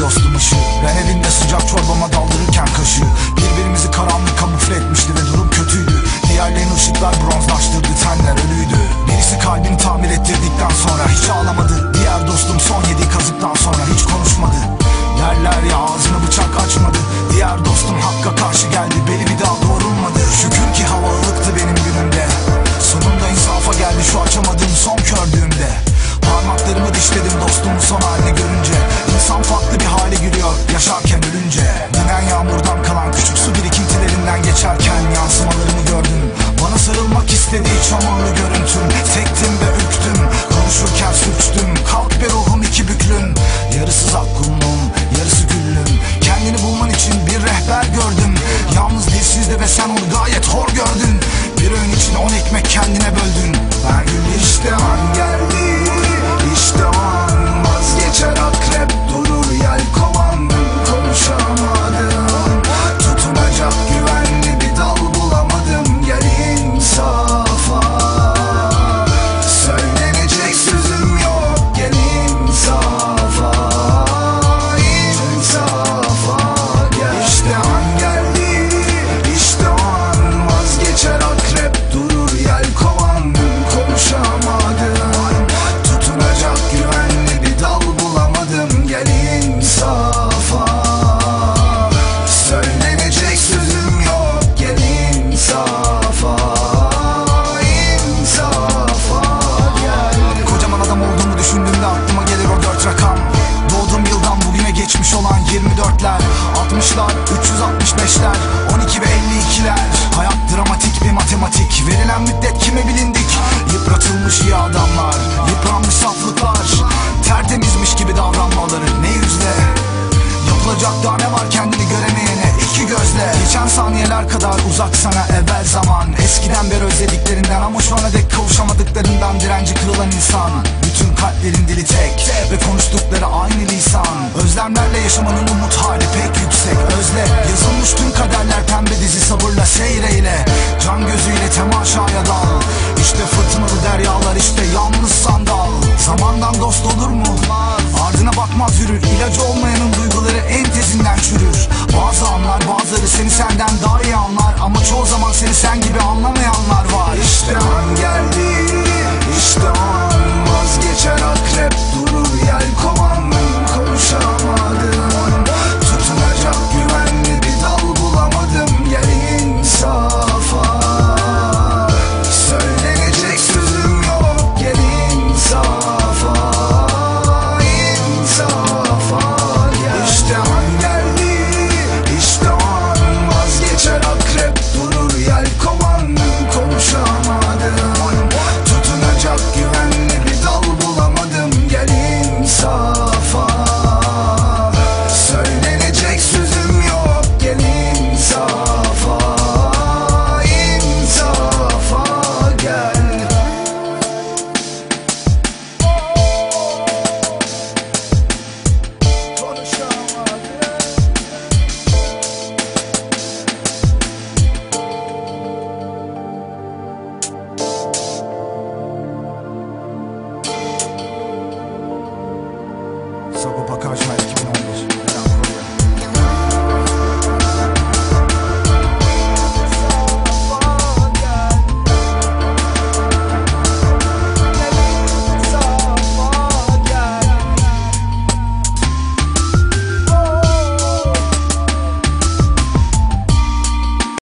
dostum ışığı Ben evinde sıcak çorbama daldırırken kaşığı hor gördün. Bir öğün için on ekmek kendine böldün. Her gün bir işte Dünyalar kadar uzak sana evvel zaman. Eskiden beri özlediklerinden ama şu ana dek kavuşamadıklarından Direnci kırılan insan Bütün kalplerin dili tek, tek. ve konuştukları aynı lisan. Özlemlerle yaşamanın umut hali pek yüksek. Özle yazılmış tüm kaderler pembe dizi sabırla seyreyle. Can gözüyle temaşaya dal. İşte fırtına cause my